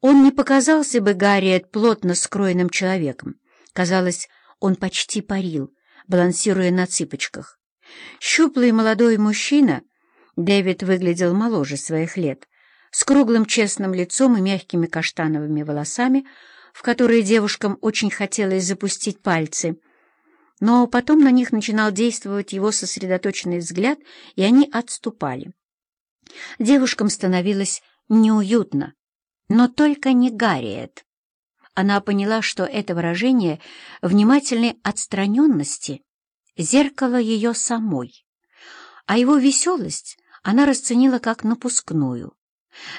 Он не показался бы Гарриет плотно скроенным человеком. Казалось, он почти парил, балансируя на цыпочках. Щуплый молодой мужчина, Дэвид выглядел моложе своих лет, с круглым честным лицом и мягкими каштановыми волосами, в которые девушкам очень хотелось запустить пальцы. Но потом на них начинал действовать его сосредоточенный взгляд, и они отступали. Девушкам становилось неуютно, но только не Гарриет. Она поняла, что это выражение внимательной отстраненности — зеркало ее самой, а его веселость она расценила как напускную.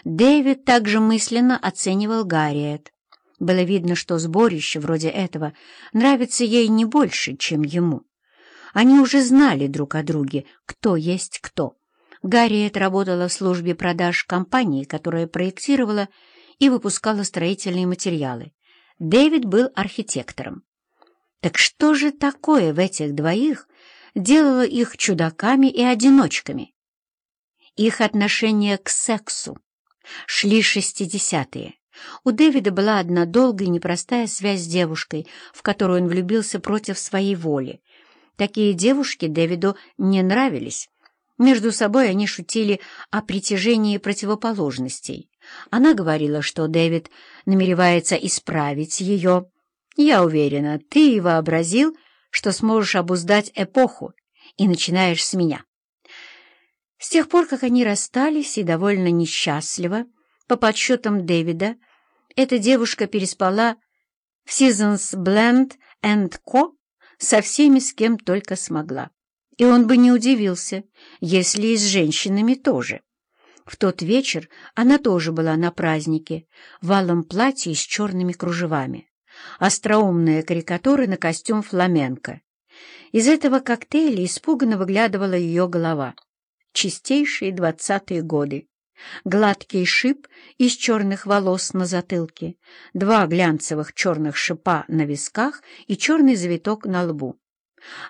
Дэвид также мысленно оценивал Гарриет. Было видно, что сборище вроде этого нравится ей не больше, чем ему. Они уже знали друг о друге, кто есть кто. Гарриет работала в службе продаж компании, которая проектировала и выпускала строительные материалы. Дэвид был архитектором. Так что же такое в этих двоих делало их чудаками и одиночками? Их отношение к сексу. Шли шестидесятые. У Дэвида была одна долгая и непростая связь с девушкой, в которую он влюбился против своей воли. Такие девушки Дэвиду не нравились. Между собой они шутили о притяжении противоположностей. Она говорила, что Дэвид намеревается исправить ее. «Я уверена, ты и вообразил, что сможешь обуздать эпоху, и начинаешь с меня». С тех пор, как они расстались и довольно несчастливо, по подсчетам Дэвида, эта девушка переспала в Seasons Blend and Co. со всеми, с кем только смогла. И он бы не удивился, если и с женщинами тоже. В тот вечер она тоже была на празднике, в алом платье с черными кружевами. Остроумная карикатура на костюм фламенко. Из этого коктейля испуганно выглядывала ее голова. Чистейшие двадцатые годы. Гладкий шип из черных волос на затылке, два глянцевых черных шипа на висках и черный завиток на лбу.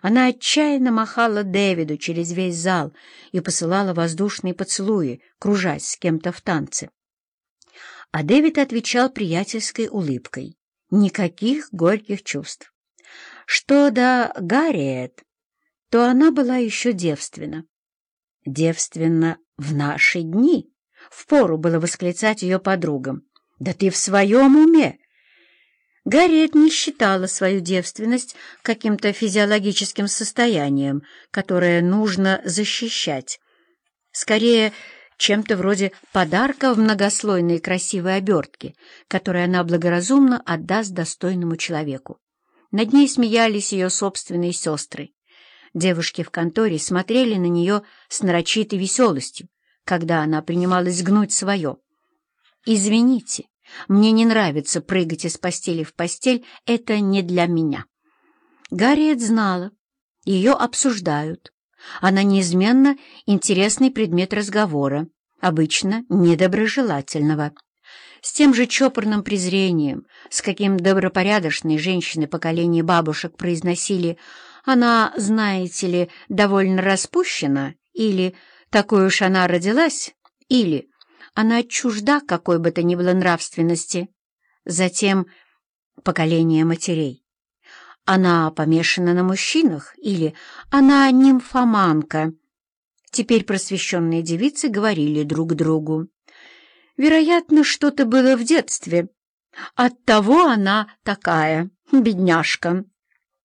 Она отчаянно махала Дэвиду через весь зал и посылала воздушные поцелуи, кружась с кем-то в танце. А Дэвид отвечал приятельской улыбкой. Никаких горьких чувств. Что до Гарриет, то она была еще девственна. Девственна в наши дни. Впору было восклицать ее подругам. «Да ты в своем уме! Гарриет не считала свою девственность каким-то физиологическим состоянием, которое нужно защищать. Скорее, чем-то вроде подарка в многослойной красивой обертке, которую она благоразумно отдаст достойному человеку. Над ней смеялись ее собственные сестры. Девушки в конторе смотрели на нее с нарочитой веселостью, когда она принималась гнуть свое. «Извините, мне не нравится прыгать из постели в постель, это не для меня. Гарриет знала, ее обсуждают. Она неизменно интересный предмет разговора, обычно недоброжелательного. С тем же чопорным презрением, с каким добропорядочные женщины поколения бабушек произносили «она, знаете ли, довольно распущена» или «такой уж она родилась» или она чужда какой бы то ни было нравственности. Затем поколение матерей. Она помешана на мужчинах или она нимфоманка. Теперь просвещенные девицы говорили друг другу. Вероятно, что-то было в детстве. Оттого она такая, бедняжка.